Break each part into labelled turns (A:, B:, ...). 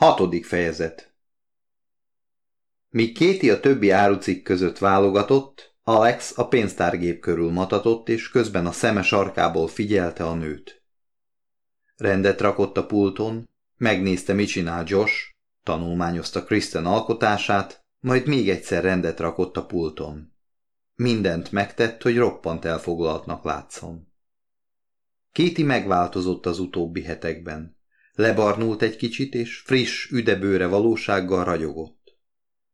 A: Hatodik fejezet Míg Kéti a többi árucik között válogatott, Alex a pénztárgép körül matatott, és közben a szeme sarkából figyelte a nőt. Rendet rakott a pulton, megnézte, mit csinál Josh, tanulmányozta Kristen alkotását, majd még egyszer rendet rakott a pulton. Mindent megtett, hogy roppant elfoglaltnak látszom. Kéti megváltozott az utóbbi hetekben. Lebarnult egy kicsit, és friss, üdebőre valósággal ragyogott.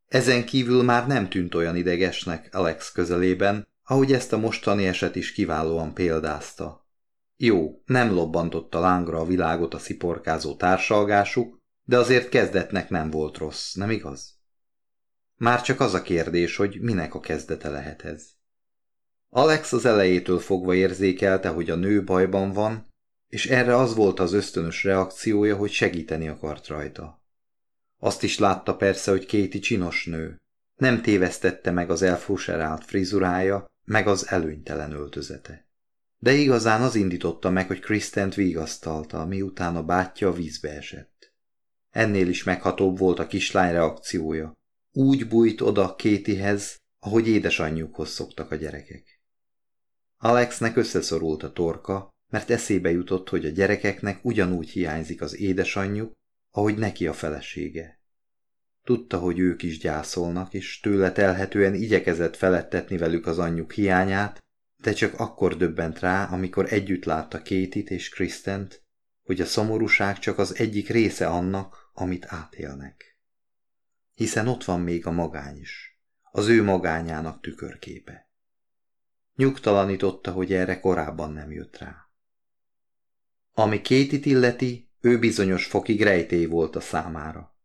A: Ezen kívül már nem tűnt olyan idegesnek Alex közelében, ahogy ezt a mostani eset is kiválóan példázta. Jó, nem lobbantotta lángra a világot a sziporkázó társalgásuk, de azért kezdetnek nem volt rossz, nem igaz? Már csak az a kérdés, hogy minek a kezdete lehet ez. Alex az elejétől fogva érzékelte, hogy a nő bajban van, és erre az volt az ösztönös reakciója, hogy segíteni akart rajta. Azt is látta persze, hogy Kéti csinos nő. Nem tévesztette meg az elfuserált frizurája, meg az előnytelen öltözete. De igazán az indította meg, hogy Krisztent vigasztalta, miután a bátyja vízbe esett. Ennél is meghatóbb volt a kislány reakciója. Úgy bújt oda Kétihez, ahogy édesanyjukhoz szoktak a gyerekek. Alexnek összeszorult a torka, mert eszébe jutott, hogy a gyerekeknek ugyanúgy hiányzik az édesanyjuk, ahogy neki a felesége. Tudta, hogy ők is gyászolnak, és tőle telhetően igyekezett felettetni velük az anyjuk hiányát, de csak akkor döbbent rá, amikor együtt látta Kétit és Krisztent, hogy a szomorúság csak az egyik része annak, amit átélnek. Hiszen ott van még a magány is, az ő magányának tükörképe. Nyugtalanította, hogy erre korábban nem jött rá. Ami Kétit illeti, ő bizonyos fokig rejtély volt a számára.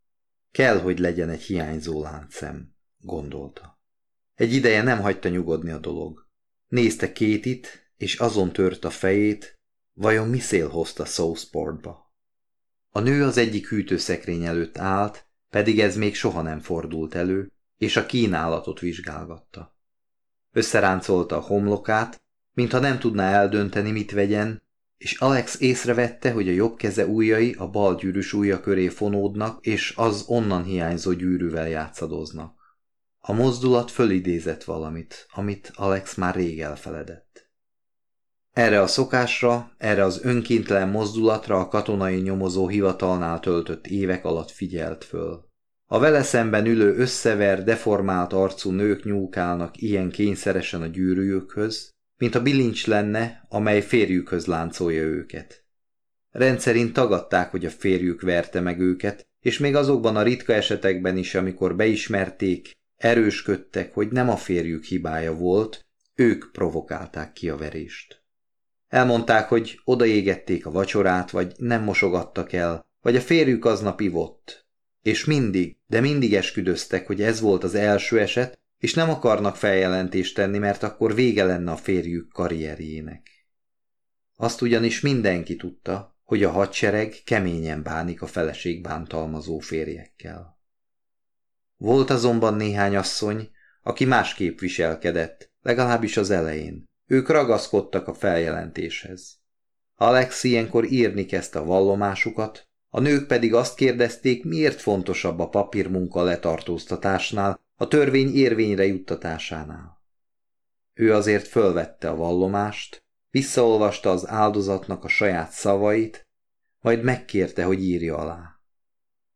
A: Kell, hogy legyen egy hiányzó láncszem, gondolta. Egy ideje nem hagyta nyugodni a dolog. Nézte Kétit, és azon tört a fejét, vajon mi szél hozta Southportba. A nő az egyik hűtőszekrény előtt állt, pedig ez még soha nem fordult elő, és a kínálatot vizsgálgatta. Összeráncolta a homlokát, mintha nem tudná eldönteni, mit vegyen, és Alex észrevette, hogy a jobb keze ujjai a bal gyűrűs ujja köré fonódnak, és az onnan hiányzó gyűrűvel játszadoznak. A mozdulat fölidézett valamit, amit Alex már rég elfeledett. Erre a szokásra, erre az önkéntelen mozdulatra a katonai nyomozó hivatalnál töltött évek alatt figyelt föl. A vele szemben ülő összever, deformált arcú nők nyúlkálnak ilyen kényszeresen a gyűrűjükhöz, mint a bilincs lenne, amely férjükhöz láncolja őket. Rendszerint tagadták, hogy a férjük verte meg őket, és még azokban a ritka esetekben is, amikor beismerték, erősködtek, hogy nem a férjük hibája volt, ők provokálták ki a verést. Elmondták, hogy odaégették a vacsorát, vagy nem mosogattak el, vagy a férjük aznap ivott. És mindig, de mindig esküdöztek, hogy ez volt az első eset, és nem akarnak feljelentést tenni, mert akkor vége lenne a férjük karrierjének. Azt ugyanis mindenki tudta, hogy a hadsereg keményen bánik a feleség bántalmazó férjekkel. Volt azonban néhány asszony, aki másképp viselkedett, legalábbis az elején. Ők ragaszkodtak a feljelentéshez. Alex ilyenkor írni kezdte a vallomásukat, a nők pedig azt kérdezték, miért fontosabb a papírmunka letartóztatásnál, a törvény érvényre juttatásánál. Ő azért fölvette a vallomást, visszaolvasta az áldozatnak a saját szavait, majd megkérte, hogy írja alá.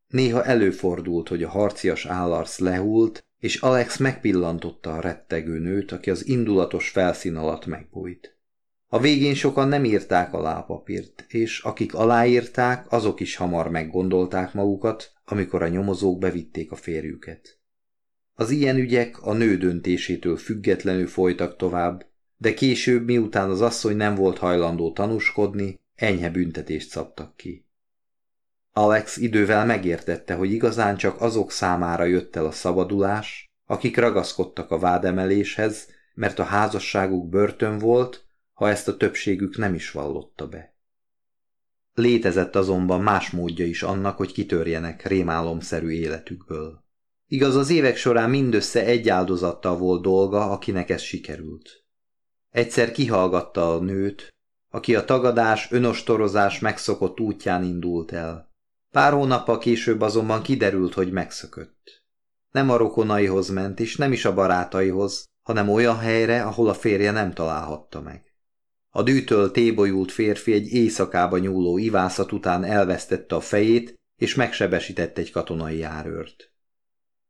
A: Néha előfordult, hogy a harcias állarc lehult, és Alex megpillantotta a rettegő nőt, aki az indulatos felszín alatt megbújt. A végén sokan nem írták alá a papírt, és akik aláírták, azok is hamar meggondolták magukat, amikor a nyomozók bevitték a férjüket. Az ilyen ügyek a nő döntésétől függetlenül folytak tovább, de később, miután az asszony nem volt hajlandó tanúskodni, enyhe büntetést szabtak ki. Alex idővel megértette, hogy igazán csak azok számára jött el a szabadulás, akik ragaszkodtak a vádemeléshez, mert a házasságuk börtön volt, ha ezt a többségük nem is vallotta be. Létezett azonban más módja is annak, hogy kitörjenek rémálomszerű életükből. Igaz, az évek során mindössze egy áldozattal volt dolga, akinek ez sikerült. Egyszer kihallgatta a nőt, aki a tagadás, önostorozás megszokott útján indult el. Pár hónappal később azonban kiderült, hogy megszökött. Nem a rokonaihoz ment, és nem is a barátaihoz, hanem olyan helyre, ahol a férje nem találhatta meg. A dűtől tébolyult férfi egy éjszakába nyúló ivászat után elvesztette a fejét, és megsebesített egy katonai járőrt.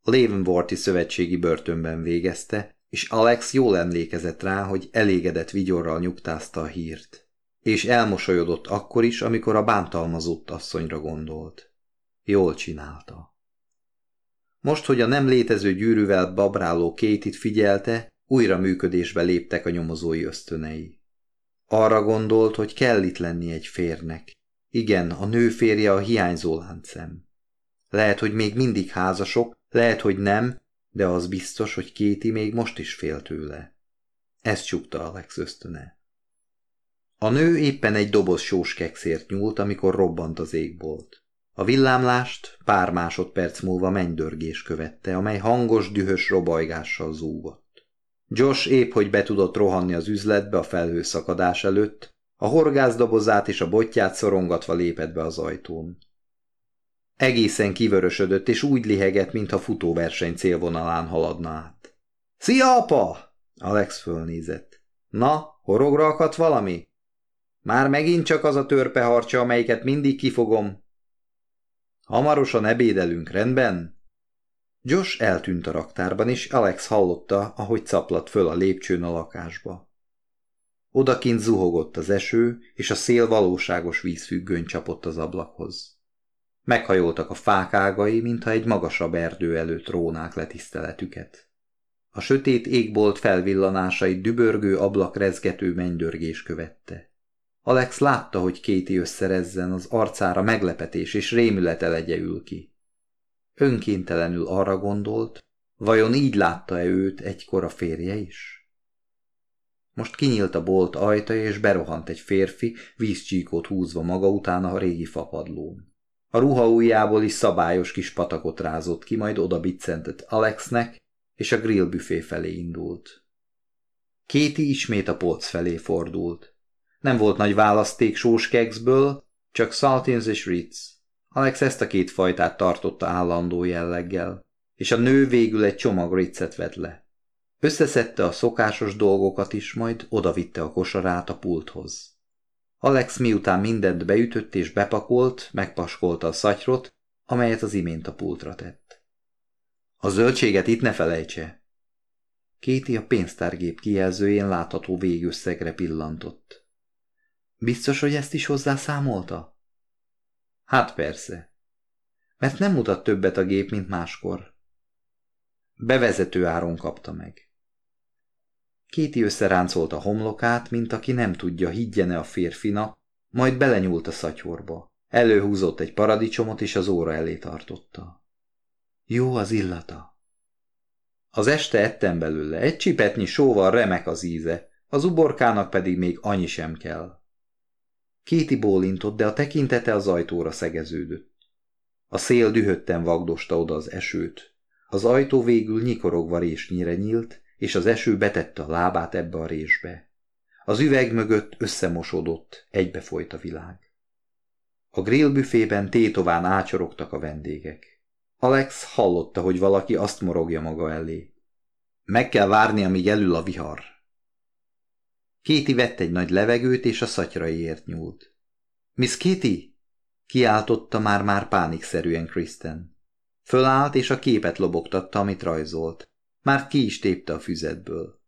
A: Leavenworthi szövetségi börtönben végezte, és Alex jól emlékezett rá, hogy elégedett vigyorral nyugtázta a hírt. És elmosolyodott akkor is, amikor a bántalmazott asszonyra gondolt. Jól csinálta. Most, hogy a nem létező gyűrűvel babráló Kétit figyelte, újra működésbe léptek a nyomozói ösztönei. Arra gondolt, hogy kell itt lenni egy férnek. Igen, a nő férje a hiányzó láncem. Lehet, hogy még mindig házasok, lehet, hogy nem, de az biztos, hogy Kéti még most is fél tőle. Ez csukta Alex ösztöne. A nő éppen egy doboz sós kekszért nyúlt, amikor robbant az égbolt. A villámlást pár másodperc múlva mennydörgés követte, amely hangos, dühös robajgással zúgott. Josh épp hogy be tudott rohanni az üzletbe a felhőszakadás előtt, a horgászdobozát és a botját szorongatva lépett be az ajtón. Egészen kivörösödött, és úgy lihegett, mintha futóverseny célvonalán haladna át. – Szia, apa! – Alex fölnézett. – Na, horogra akadt valami? Már megint csak az a törpeharcsa, amelyiket mindig kifogom. Hamarosan ebédelünk, rendben? Josh eltűnt a raktárban, és Alex hallotta, ahogy caplat föl a lépcsőn a lakásba. Odakint zuhogott az eső, és a szél valóságos vízfüggöny csapott az ablakhoz. Meghajoltak a fák ágai, mintha egy magasabb erdő előtt rónák letiszteletüket. A sötét égbolt felvillanásait dübörgő ablak rezgető mennydörgés követte. Alex látta, hogy Kéti összerezzen, az arcára meglepetés és rémület elegye ül ki. Önkéntelenül arra gondolt, vajon így látta-e őt egykor a férje is? Most kinyílt a bolt ajtaja, és berohant egy férfi, vízcsíkot húzva maga után a régi fapadlón. A ruha ujjából is szabályos kis patakot rázott ki, majd oda biccentett Alexnek, és a grillbüfé felé indult. Kéti ismét a polc felé fordult. Nem volt nagy választék sós kekszből, csak saltins és ritz. Alex ezt a két fajtát tartotta állandó jelleggel, és a nő végül egy csomag ritzet vett le. Összeszedte a szokásos dolgokat is, majd odavitte a kosarát a pulthoz. Alex miután mindent beütött és bepakolt, megpaskolta a szatyrot, amelyet az imént a pultra tett. A zöldséget itt ne felejtse! Kéti a pénztárgép kijelzőjén látható végösszegre pillantott. Biztos, hogy ezt is hozzá számolta? Hát persze. Mert nem mutat többet a gép, mint máskor. Bevezető áron kapta meg. Kéti összeráncolt a homlokát, mint aki nem tudja, higgyene a férfinak, majd belenyúlt a szatyorba. Előhúzott egy paradicsomot, és az óra elé tartotta. Jó az illata. Az este ettem belőle, egy csipetnyi sóval remek az íze, az uborkának pedig még annyi sem kell. Kéti bólintott, de a tekintete az ajtóra szegeződött. A szél dühötten vagdosta oda az esőt. Az ajtó végül nyikorogva résnyire nyílt, és az eső betette a lábát ebbe a résbe. Az üveg mögött összemosodott, egybefolyt a világ. A grillbüfében tétován ácsorogtak a vendégek. Alex hallotta, hogy valaki azt morogja maga elé. Meg kell várni, amíg elül a vihar. Kéti vett egy nagy levegőt, és a szatyraiért nyúlt. Miss Kitty! Kiáltotta már-már pánikszerűen Kristen. Fölállt, és a képet lobogtatta, amit rajzolt. Már ki is tépte a füzetből.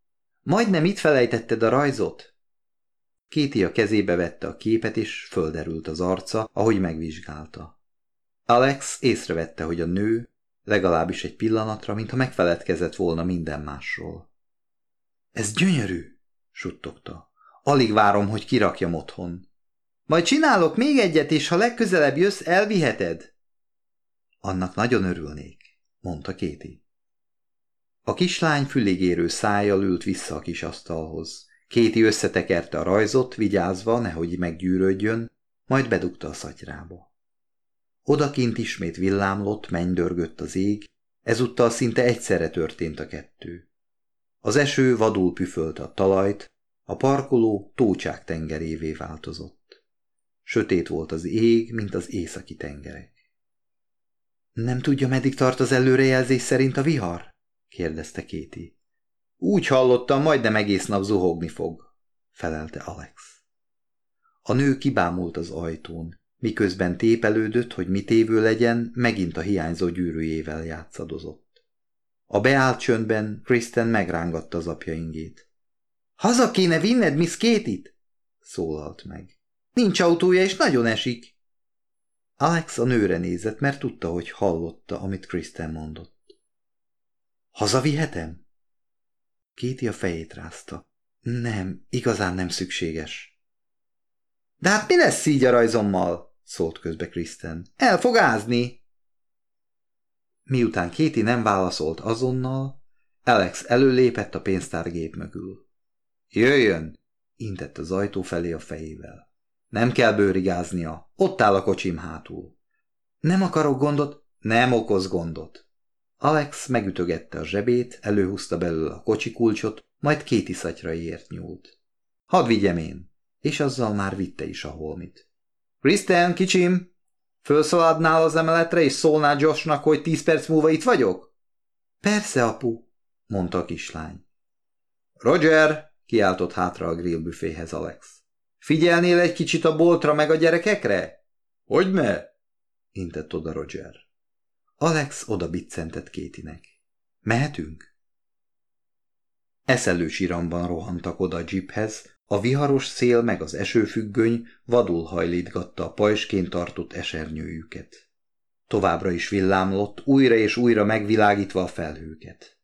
A: Majdnem itt felejtetted a rajzot? Kéti a kezébe vette a képet, és földerült az arca, ahogy megvizsgálta. Alex észrevette, hogy a nő, legalábbis egy pillanatra, mintha megfeledkezett volna minden másról. Ez gyönyörű! suttogta. Alig várom, hogy kirakjam otthon. Majd csinálok még egyet, és ha legközelebb jössz, elviheted? Annak nagyon örülnék, mondta Kéti. A kislány füligérő szájjal ült vissza a kis asztalhoz. Kéti összetekerte a rajzot, vigyázva, nehogy meggyűrődjön, majd bedugta a szatyrába. Odakint ismét villámlott, mennydörgött az ég, ezúttal szinte egyszerre történt a kettő. Az eső vadul püfölte a talajt, a parkoló tócsák tengerévé változott. Sötét volt az ég, mint az északi tengerek. Nem tudja, meddig tart az előrejelzés szerint a vihar? Kérdezte Kéti. Úgy hallottam, majdnem egész nap zuhogni fog, felelte Alex. A nő kibámult az ajtón, miközben tépelődött, hogy mit évő legyen, megint a hiányzó gyűrűjével játszadozott. A beállt csöndben Kristen megrángatta az apja ingét. Haza kéne vinned Miss Kétit? szólalt meg. Nincs autója, és nagyon esik. Alex a nőre nézett, mert tudta, hogy hallotta, amit Kristen mondott. Hazavihetem? Kéti a fejét rázta. Nem, igazán nem szükséges. De hát mi lesz így a rajzommal? szólt közbe Kristen. El fog! Miután Kéti nem válaszolt azonnal, Alex előlépett a pénztárgép mögül. Jöjjön! intett az ajtó felé a fejével. Nem kell bőrigáznia, ott áll a kocsim hátul. Nem akarok gondot, nem okoz gondot. Alex megütögette a zsebét, előhúzta belőle a kocsi kulcsot, majd két ért nyúlt. Hadd vigyem én, és azzal már vitte is a holmit. Kristen, kicsim, fölszaladnál az emeletre, és szólnál Joshnak, hogy tíz perc múlva itt vagyok? Persze, apu, mondta a kislány. Roger, kiáltott hátra a grillbüféhez Alex. Figyelnél egy kicsit a boltra meg a gyerekekre? Hogy ne? intett oda Roger. Alex oda biccentett Kétinek. Mehetünk? Eszelős iramban rohantak oda a jeephez, a viharos szél meg az esőfüggöny vadul hajlítgatta a pajsként tartott esernyőjüket. Továbbra is villámlott, újra és újra megvilágítva a felhőket.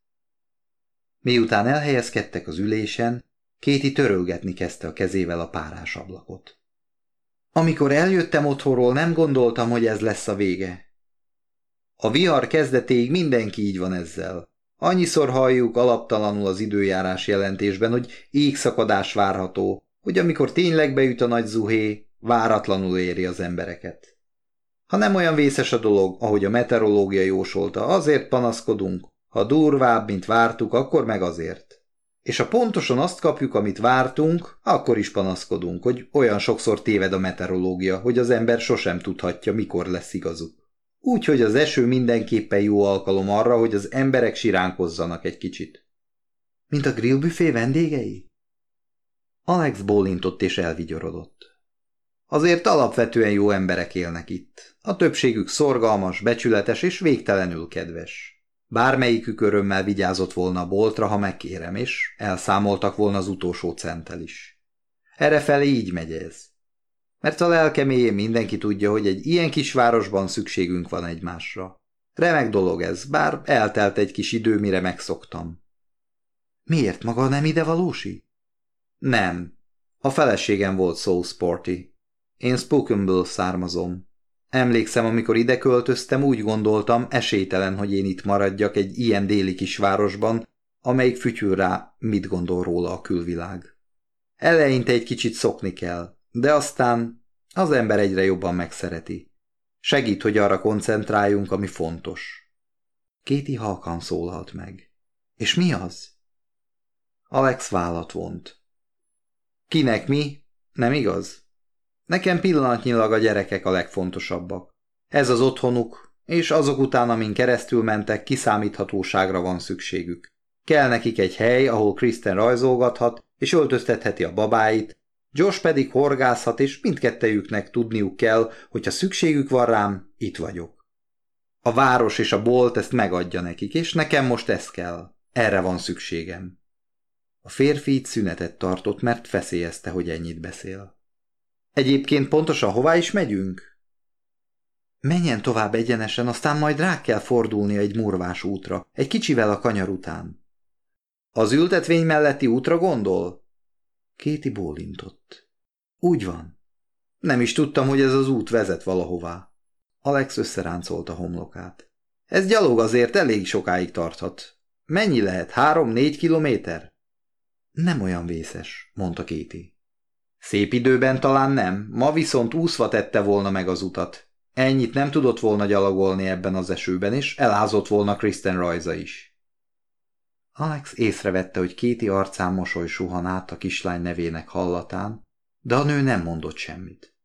A: Miután elhelyezkedtek az ülésen, Kéti törölgetni kezdte a kezével a párás ablakot. Amikor eljöttem otthonról, nem gondoltam, hogy ez lesz a vége. A vihar kezdetéig mindenki így van ezzel. Annyiszor halljuk alaptalanul az időjárás jelentésben, hogy égszakadás várható, hogy amikor tényleg beüt a nagy zuhé, váratlanul éri az embereket. Ha nem olyan vészes a dolog, ahogy a meteorológia jósolta, azért panaszkodunk, ha durvább, mint vártuk, akkor meg azért. És ha pontosan azt kapjuk, amit vártunk, akkor is panaszkodunk, hogy olyan sokszor téved a meteorológia, hogy az ember sosem tudhatja, mikor lesz igazuk. Úgyhogy az eső mindenképpen jó alkalom arra, hogy az emberek siránkozzanak egy kicsit. Mint a grillbüfé vendégei? Alex bólintott és elvigyorodott. Azért alapvetően jó emberek élnek itt. A többségük szorgalmas, becsületes és végtelenül kedves. Bármelyikük örömmel vigyázott volna a boltra, ha megkérem, és elszámoltak volna az utolsó centel is. Errefelé így megy ez. Mert a lelkeméjén mindenki tudja, hogy egy ilyen kis városban szükségünk van egymásra. Remek dolog ez, bár eltelt egy kis idő, mire megszoktam. Miért maga nem ide valósi? Nem. A feleségem volt Soul Sporty. Én Spokenből származom. Emlékszem, amikor ide költöztem, úgy gondoltam, esélytelen, hogy én itt maradjak egy ilyen déli kisvárosban, amelyik fütyül rá, mit gondol róla a külvilág. Eleinte egy kicsit szokni kell, de aztán az ember egyre jobban megszereti. Segít, hogy arra koncentráljunk, ami fontos. Kéti halkan szólalt meg. És mi az? Alex vállat vont. Kinek mi? Nem igaz? Nekem pillanatnyilag a gyerekek a legfontosabbak. Ez az otthonuk, és azok után, amin keresztül mentek, kiszámíthatóságra van szükségük. Kell nekik egy hely, ahol Kristen rajzolgathat, és öltöztetheti a babáit, Josh pedig horgászhat, és mindkettejüknek tudniuk kell, hogyha szükségük van rám, itt vagyok. A város és a bolt ezt megadja nekik, és nekem most ez kell. Erre van szükségem. A férfi így szünetet tartott, mert feszélyezte, hogy ennyit beszél. Egyébként pontosan hová is megyünk? Menjen tovább egyenesen, aztán majd rá kell fordulnia egy murvás útra, egy kicsivel a kanyar után. Az ültetvény melletti útra gondol? Kéti bólintott. Úgy van. Nem is tudtam, hogy ez az út vezet valahová. Alex összeráncolta a homlokát. Ez gyalog azért elég sokáig tarthat. Mennyi lehet? Három-négy kilométer? Nem olyan vészes, mondta Kéti. Szép időben talán nem, ma viszont úszva tette volna meg az utat. Ennyit nem tudott volna gyalogolni ebben az esőben, és elázott volna Kristen rajza is. Alex észrevette, hogy Kéti arcán mosoly suhan át a kislány nevének hallatán, de a nő nem mondott semmit.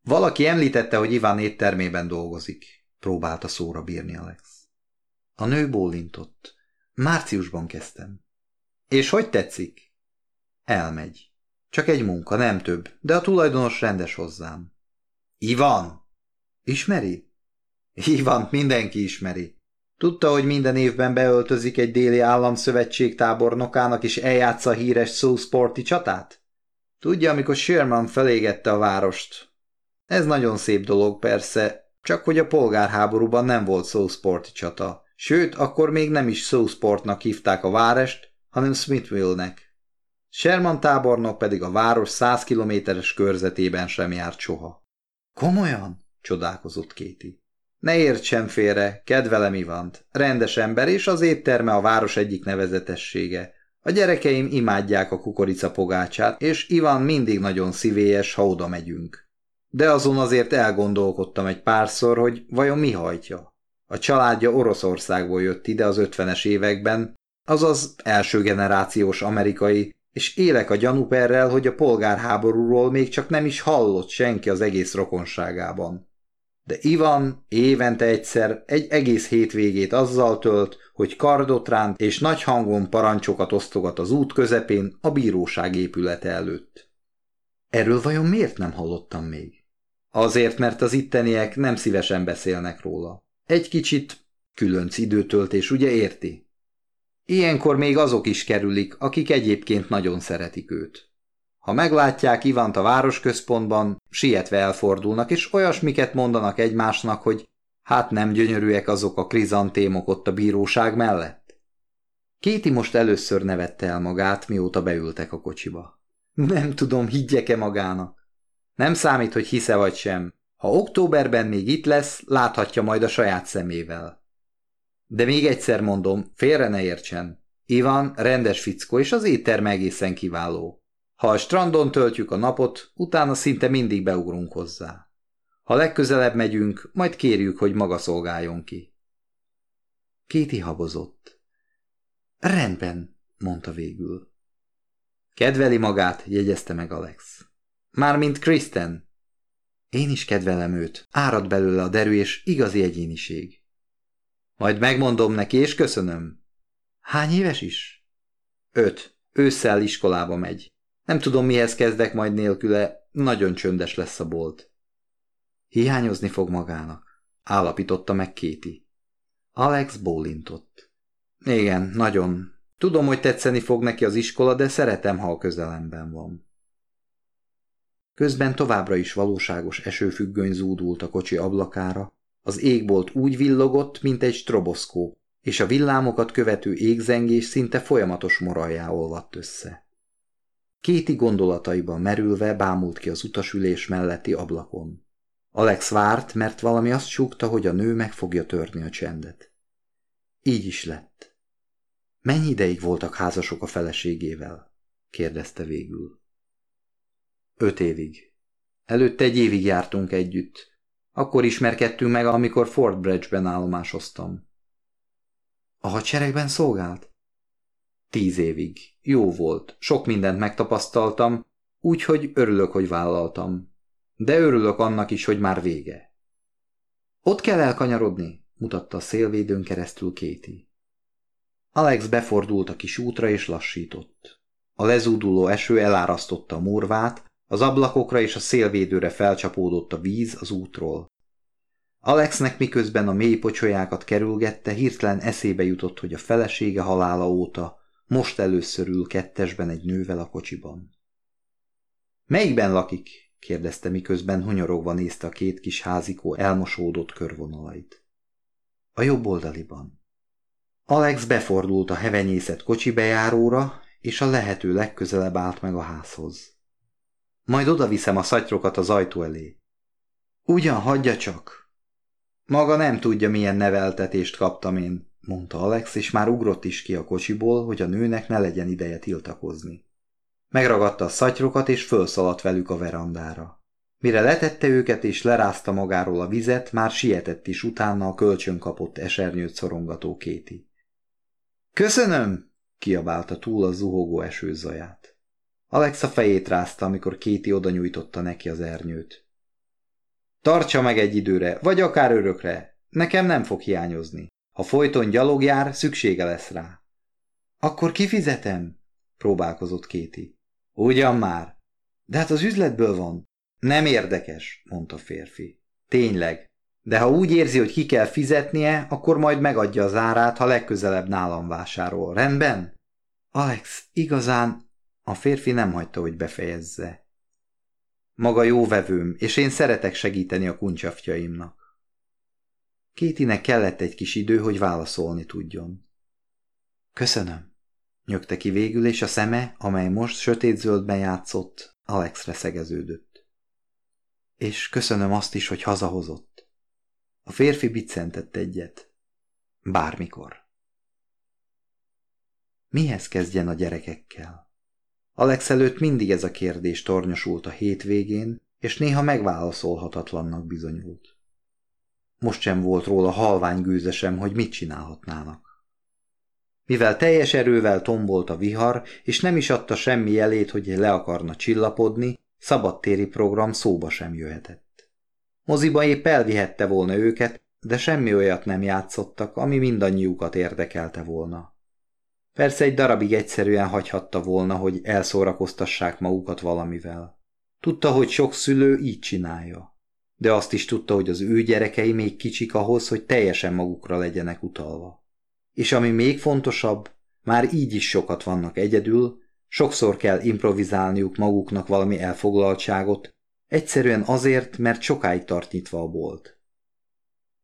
A: Valaki említette, hogy Iván éttermében dolgozik. Próbálta szóra bírni Alex. A nő bólintott. Márciusban kezdtem. És hogy tetszik? Elmegy. Csak egy munka, nem több, de a tulajdonos rendes hozzám. Ivan! Ismeri? Ivan mindenki ismeri. Tudta, hogy minden évben beöltözik egy déli államszövetség tábornokának és eljátsza a híres szószporti csatát? Tudja, amikor Sherman felégette a várost. Ez nagyon szép dolog, persze, csak hogy a polgárháborúban nem volt szószporti csata. Sőt, akkor még nem is szószportnak hívták a várost, hanem Smithville-nek. Sherman tábornok pedig a város száz kilométeres körzetében sem járt soha. Komolyan? csodálkozott Kéti. Ne értsen félre, kedvelem Ivant. Rendes ember, és az étterme a város egyik nevezetessége. A gyerekeim imádják a kukoricapogácsát, és Ivan mindig nagyon szívélyes, ha oda megyünk. De azon azért elgondolkodtam egy párszor, hogy vajon mi hajtja. A családja Oroszországból jött ide az ötvenes években, azaz első generációs amerikai, és élek a gyanúperrel, hogy a polgárháborúról még csak nem is hallott senki az egész rokonságában. De Ivan évente egyszer egy egész hétvégét azzal tölt, hogy kardot ránt és nagy hangon parancsokat osztogat az út közepén a bíróság épülete előtt. Erről vajon miért nem hallottam még? Azért, mert az itteniek nem szívesen beszélnek róla. Egy kicsit különc időtöltés, ugye érti? Ilyenkor még azok is kerülik, akik egyébként nagyon szeretik őt. Ha meglátják Ivant a városközpontban, sietve elfordulnak, és olyasmiket mondanak egymásnak, hogy hát nem gyönyörűek azok a krizantémok ott a bíróság mellett. Kéti most először nevette el magát, mióta beültek a kocsiba. Nem tudom, higgyek-e magának. Nem számít, hogy hisze vagy sem. Ha októberben még itt lesz, láthatja majd a saját szemével. De még egyszer mondom, félre ne értsen. Ivan rendes fickó, és az étterme egészen kiváló. Ha a strandon töltjük a napot, utána szinte mindig beugrunk hozzá. Ha legközelebb megyünk, majd kérjük, hogy maga szolgáljon ki. Kéti habozott. Rendben, mondta végül. Kedveli magát, jegyezte meg Alex. Mármint Kristen. Én is kedvelem őt, árad belőle a derű és igazi egyéniség. Majd megmondom neki, és köszönöm. Hány éves is? Öt. Ősszel iskolába megy. Nem tudom, mihez kezdek majd nélküle, nagyon csöndes lesz a bolt. Hiányozni fog magának, állapította meg Kéti. Alex bólintott. Igen, nagyon. Tudom, hogy tetszeni fog neki az iskola, de szeretem, ha a közelemben van. Közben továbbra is valóságos esőfüggöny zúdult a kocsi ablakára, az égbolt úgy villogott, mint egy stroboszkó, és a villámokat követő égzengés szinte folyamatos morajjá olvadt össze. Kéti gondolataiban merülve bámult ki az utasülés melletti ablakon. Alex várt, mert valami azt súgta, hogy a nő meg fogja törni a csendet. Így is lett. Mennyi ideig voltak házasok a feleségével? kérdezte végül. Öt évig. Előtte egy évig jártunk együtt. Akkor ismerkedtünk meg, amikor Fort Bridge-ben állomásoztam. A hadseregben szolgált? Tíz évig. Jó volt. Sok mindent megtapasztaltam, úgyhogy örülök, hogy vállaltam. De örülök annak is, hogy már vége. Ott kell elkanyarodni, mutatta a szélvédőn keresztül Kéti. Alex befordult a kis útra és lassított. A lezúduló eső elárasztotta a murvát, az ablakokra és a szélvédőre felcsapódott a víz az útról. Alexnek miközben a mély pocsolyákat kerülgette, hirtelen eszébe jutott, hogy a felesége halála óta most először ül kettesben egy nővel a kocsiban. Melyikben lakik? kérdezte, miközben hunyorogva nézte a két kis házikó elmosódott körvonalait. A jobb oldaliban. Alex befordult a hevenyészet kocsi bejáróra, és a lehető legközelebb állt meg a házhoz. Majd oda viszem a szatyrokat az ajtó elé. Ugyan, hagyja csak. Maga nem tudja, milyen neveltetést kaptam én mondta Alex, és már ugrott is ki a kocsiból, hogy a nőnek ne legyen ideje tiltakozni. Megragadta a szatyrokat, és fölszaladt velük a verandára. Mire letette őket és lerázta magáról a vizet, már sietett is utána a kölcsön kapott esernyőt szorongató Kéti. Köszönöm! kiabálta túl a zuhogó esőzaját. Alex a fejét rázta, amikor Kéti oda nyújtotta neki az ernyőt. Tartsa meg egy időre, vagy akár örökre, Nekem nem fog hiányozni. Ha folyton gyalogjár, szüksége lesz rá. Akkor kifizetem? próbálkozott Kéti. Ugyan már. De hát az üzletből van. Nem érdekes, mondta férfi. Tényleg. De ha úgy érzi, hogy ki kell fizetnie, akkor majd megadja az árát, ha legközelebb nálam vásárol. Rendben? Alex, igazán... A férfi nem hagyta, hogy befejezze. Maga jó vevőm, és én szeretek segíteni a kuncsaftjaimnak. Kétinek kellett egy kis idő, hogy válaszolni tudjon. Köszönöm, nyögte ki végül, és a szeme, amely most sötétzöldben játszott, Alexre szegeződött. És köszönöm azt is, hogy hazahozott. A férfi biccentett egyet. Bármikor. Mihez kezdjen a gyerekekkel? Alex előtt mindig ez a kérdés tornyosult a hétvégén, és néha megválaszolhatatlannak bizonyult. Most sem volt róla halvány gőzesem, hogy mit csinálhatnának. Mivel teljes erővel tombolt a vihar, és nem is adta semmi jelét, hogy le akarna csillapodni, szabadtéri program szóba sem jöhetett. Moziba épp elvihette volna őket, de semmi olyat nem játszottak, ami mindannyiukat érdekelte volna. Persze egy darabig egyszerűen hagyhatta volna, hogy elszórakoztassák magukat valamivel. Tudta, hogy sok szülő így csinálja. De azt is tudta, hogy az ő gyerekei még kicsik ahhoz, hogy teljesen magukra legyenek utalva. És ami még fontosabb, már így is sokat vannak egyedül, sokszor kell improvizálniuk maguknak valami elfoglaltságot, egyszerűen azért, mert sokáig tart nyitva a bolt.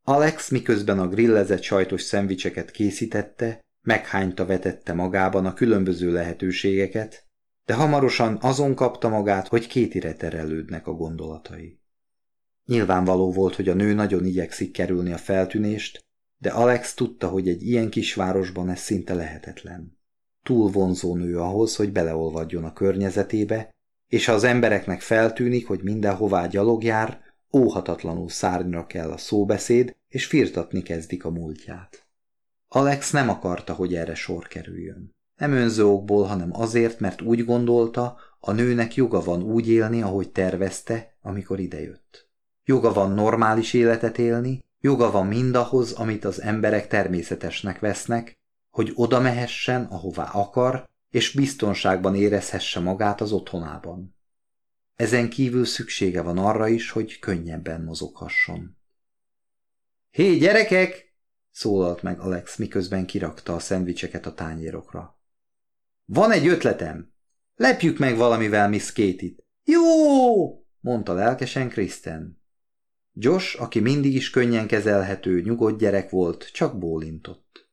A: Alex miközben a grillezett sajtos szendvicseket készítette, meghányta vetette magában a különböző lehetőségeket, de hamarosan azon kapta magát, hogy kétire terelődnek a gondolatai. Nyilvánvaló volt, hogy a nő nagyon igyekszik kerülni a feltűnést, de Alex tudta, hogy egy ilyen kisvárosban ez szinte lehetetlen. Túl vonzó nő ahhoz, hogy beleolvadjon a környezetébe, és ha az embereknek feltűnik, hogy mindenhová gyalog jár, óhatatlanul szárnyra kell a szóbeszéd, és firtatni kezdik a múltját. Alex nem akarta, hogy erre sor kerüljön. Nem önző okból, hanem azért, mert úgy gondolta, a nőnek joga van úgy élni, ahogy tervezte, amikor idejött. Joga van normális életet élni, joga van mindahhoz, amit az emberek természetesnek vesznek, hogy oda mehessen, ahová akar, és biztonságban érezhesse magát az otthonában. Ezen kívül szüksége van arra is, hogy könnyebben mozoghasson. Hé, gyerekek! szólalt meg Alex, miközben kirakta a szendvicseket a tányérokra. Van egy ötletem! Lepjük meg valamivel Miss Katie-t. Jó! mondta lelkesen Kristen. Josh, aki mindig is könnyen kezelhető, nyugodt gyerek volt, csak bólintott.